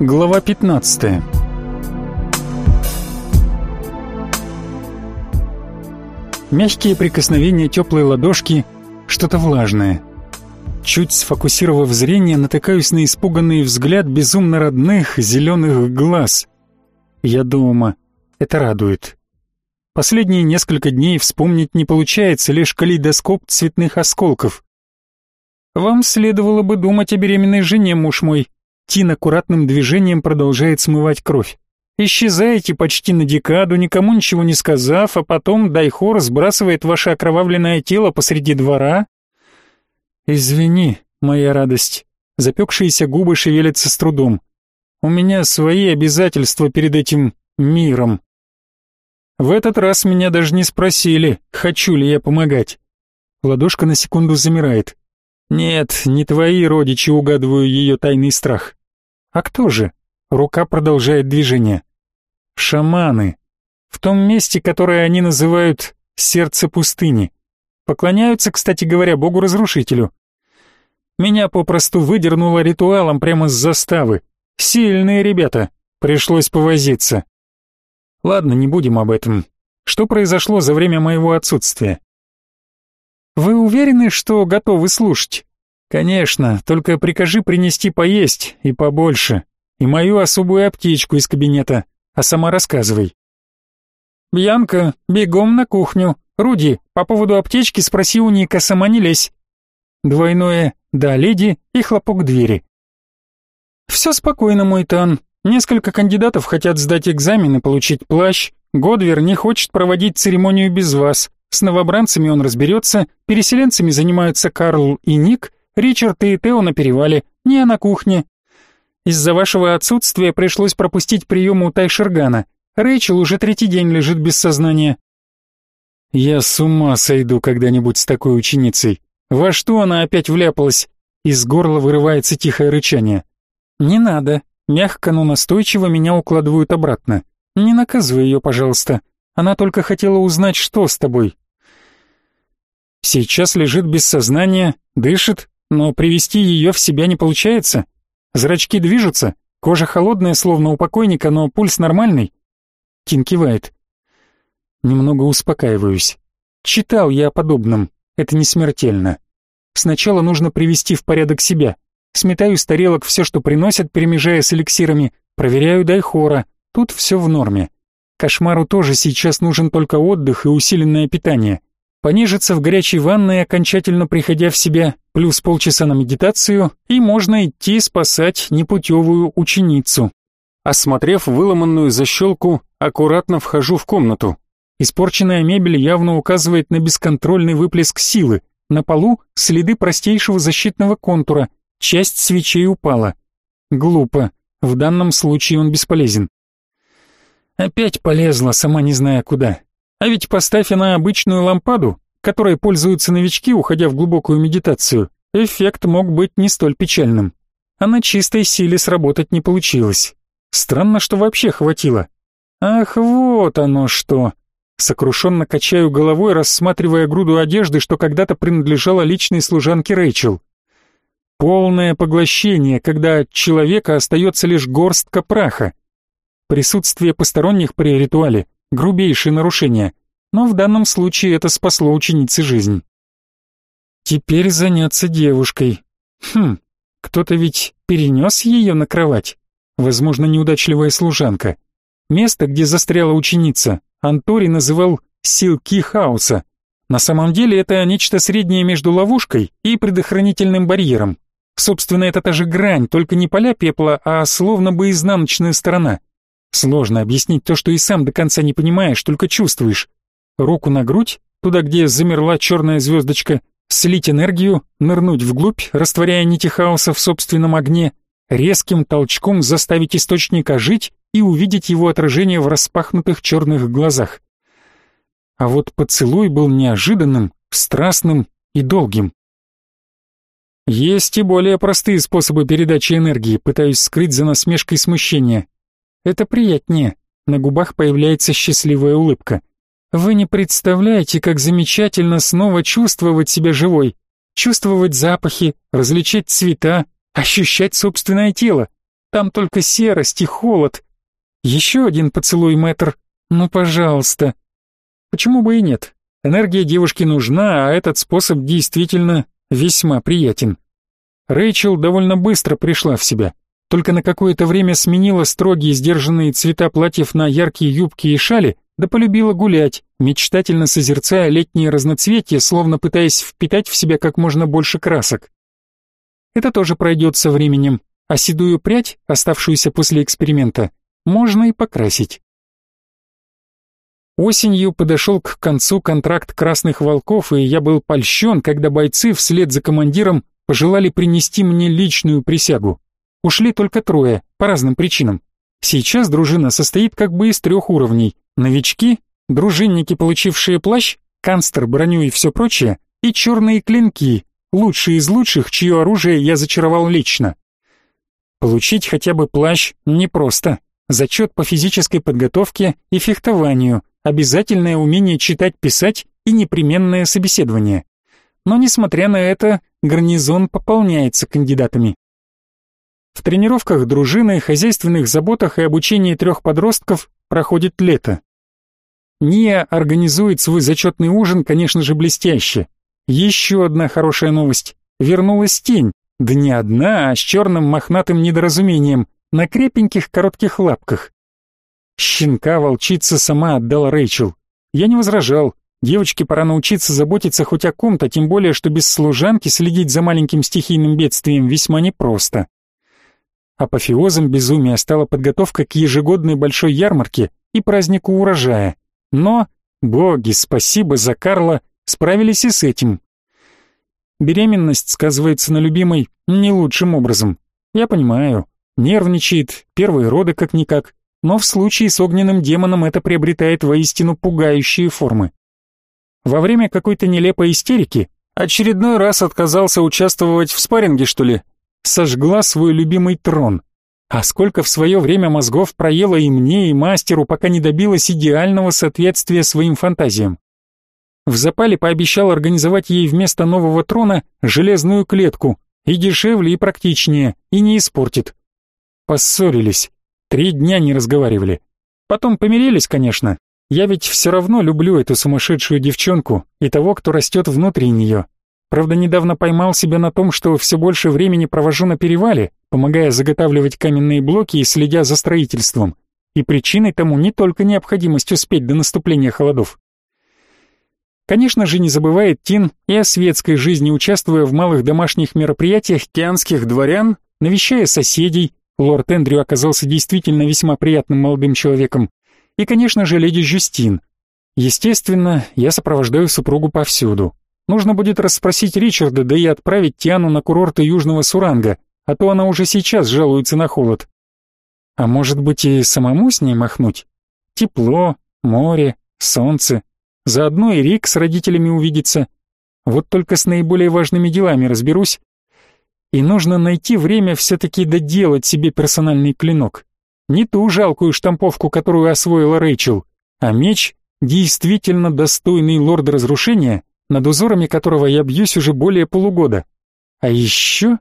Глава 15 Мягкие прикосновения теплой ладошки, что-то влажное. Чуть сфокусировав зрение, натыкаюсь на испуганный взгляд безумно родных зеленых глаз. Я дома. Это радует. Последние несколько дней вспомнить не получается, лишь калейдоскоп цветных осколков. «Вам следовало бы думать о беременной жене, муж мой». Тин аккуратным движением продолжает смывать кровь. Исчезаете почти на декаду, никому ничего не сказав, а потом Дайхор сбрасывает ваше окровавленное тело посреди двора. Извини, моя радость. Запекшиеся губы шевелятся с трудом. У меня свои обязательства перед этим миром. В этот раз меня даже не спросили, хочу ли я помогать. Ладошка на секунду замирает. Нет, не твои родичи, угадываю ее тайный страх. А кто же? Рука продолжает движение шаманы, в том месте, которое они называют «сердце пустыни». Поклоняются, кстати говоря, богу-разрушителю. Меня попросту выдернуло ритуалом прямо с заставы. Сильные ребята, пришлось повозиться. Ладно, не будем об этом. Что произошло за время моего отсутствия? Вы уверены, что готовы слушать? Конечно, только прикажи принести поесть и побольше, и мою особую аптечку из кабинета а сама рассказывай. «Бьянка, бегом на кухню. Руди, по поводу аптечки спроси у Ника, сама не лезь». Двойное «да, леди» и хлопок двери. «Все спокойно, мой Тан. Несколько кандидатов хотят сдать экзамен и получить плащ. Годвер не хочет проводить церемонию без вас. С новобранцами он разберется, переселенцами занимаются Карл и Ник, Ричард и Тео на перевале, не на кухне, из-за вашего отсутствия пришлось пропустить прием у Тайшергана. Рэйчел уже третий день лежит без сознания». «Я с ума сойду когда-нибудь с такой ученицей. Во что она опять вляпалась?» Из горла вырывается тихое рычание. «Не надо. Мягко, но настойчиво меня укладывают обратно. Не наказывай ее, пожалуйста. Она только хотела узнать, что с тобой». Сейчас лежит без сознания, дышит, но привести ее в себя не получается. Зрачки движутся, кожа холодная, словно у покойника, но пульс нормальный. Тин кивает. Немного успокаиваюсь. Читал я о подобном, это не смертельно. Сначала нужно привести в порядок себя. Сметаю с тарелок все, что приносят, перемежая с эликсирами, проверяю дайхора, тут все в норме. Кошмару тоже сейчас нужен только отдых и усиленное питание понежиться в горячей ванной, окончательно приходя в себя, плюс полчаса на медитацию, и можно идти спасать непутевую ученицу. Осмотрев выломанную защелку, аккуратно вхожу в комнату. Испорченная мебель явно указывает на бесконтрольный выплеск силы. На полу следы простейшего защитного контура, часть свечей упала. Глупо, в данном случае он бесполезен. Опять полезла, сама не зная куда. А ведь поставь она обычную лампаду, которой пользуются новички, уходя в глубокую медитацию, эффект мог быть не столь печальным. А на чистой силе сработать не получилось. Странно, что вообще хватило. Ах, вот оно что. Сокрушенно качаю головой, рассматривая груду одежды, что когда-то принадлежала личной служанке Рэйчел. Полное поглощение, когда от человека остается лишь горстка праха. Присутствие посторонних при ритуале грубейшее нарушение, но в данном случае это спасло ученице жизнь. Теперь заняться девушкой. Хм, кто-то ведь перенес ее на кровать. Возможно, неудачливая служанка. Место, где застряла ученица, Антори называл «силки хаоса». На самом деле это нечто среднее между ловушкой и предохранительным барьером. Собственно, это та же грань, только не поля пепла, а словно бы изнаночная сторона. Сложно объяснить то, что и сам до конца не понимаешь, только чувствуешь. Руку на грудь, туда, где замерла черная звездочка, слить энергию, нырнуть вглубь, растворяя нити хаоса в собственном огне, резким толчком заставить источник ожить и увидеть его отражение в распахнутых черных глазах. А вот поцелуй был неожиданным, страстным и долгим. Есть и более простые способы передачи энергии, пытаюсь скрыть за насмешкой смущение. Это приятнее. На губах появляется счастливая улыбка. Вы не представляете, как замечательно снова чувствовать себя живой. Чувствовать запахи, различать цвета, ощущать собственное тело. Там только серость и холод. Еще один поцелуй, мэтр. Ну, пожалуйста. Почему бы и нет? Энергия девушки нужна, а этот способ действительно весьма приятен. Рэйчел довольно быстро пришла в себя. Только на какое-то время сменила строгие сдержанные цвета платьев на яркие юбки и шали, да полюбила гулять, мечтательно созерцая летние разноцветия, словно пытаясь впитать в себя как можно больше красок. Это тоже пройдет со временем, а седую прядь, оставшуюся после эксперимента, можно и покрасить. Осенью подошел к концу контракт «Красных волков», и я был польщен, когда бойцы вслед за командиром пожелали принести мне личную присягу. Ушли только трое, по разным причинам. Сейчас дружина состоит как бы из трех уровней. Новички, дружинники, получившие плащ, канстер, броню и все прочее, и черные клинки, лучшие из лучших, чье оружие я зачаровал лично. Получить хотя бы плащ непросто. Зачет по физической подготовке и фехтованию, обязательное умение читать, писать и непременное собеседование. Но несмотря на это, гарнизон пополняется кандидатами. В тренировках дружины, хозяйственных заботах и обучении трех подростков проходит лето. Ния организует свой зачетный ужин, конечно же, блестяще. Еще одна хорошая новость. Вернулась тень, да не одна, а с черным мохнатым недоразумением, на крепеньких коротких лапках. Щенка волчица сама отдала Рэйчел. Я не возражал. Девочке пора научиться заботиться хоть о ком-то, тем более, что без служанки следить за маленьким стихийным бедствием весьма непросто. Апофеозом безумия стала подготовка к ежегодной большой ярмарке и празднику урожая. Но, боги, спасибо за Карла, справились и с этим. Беременность сказывается на любимой не лучшим образом. Я понимаю, нервничает, первые роды как-никак, но в случае с огненным демоном это приобретает воистину пугающие формы. Во время какой-то нелепой истерики очередной раз отказался участвовать в спарринге, что ли, сожгла свой любимый трон. А сколько в свое время мозгов проела и мне, и мастеру, пока не добилась идеального соответствия своим фантазиям. В запале пообещал организовать ей вместо нового трона железную клетку, и дешевле, и практичнее, и не испортит. Поссорились, три дня не разговаривали. Потом помирились, конечно. Я ведь все равно люблю эту сумасшедшую девчонку и того, кто растет внутри нее. Правда, недавно поймал себя на том, что все больше времени провожу на перевале, помогая заготавливать каменные блоки и следя за строительством. И причиной тому не только необходимость успеть до наступления холодов. Конечно же, не забывает Тин и о светской жизни, участвуя в малых домашних мероприятиях кианских дворян, навещая соседей, лорд Эндрю оказался действительно весьма приятным молодым человеком, и, конечно же, леди Жюстин. Естественно, я сопровождаю супругу повсюду. Нужно будет расспросить Ричарда, да и отправить Тиану на курорты Южного Суранга, а то она уже сейчас жалуется на холод. А может быть и самому с ней махнуть? Тепло, море, солнце. Заодно и Рик с родителями увидится. Вот только с наиболее важными делами разберусь. И нужно найти время все-таки доделать себе персональный клинок. Не ту жалкую штамповку, которую освоила Рэйчел, а меч, действительно достойный лорда разрушения, над узорами которого я бьюсь уже более полугода. А еще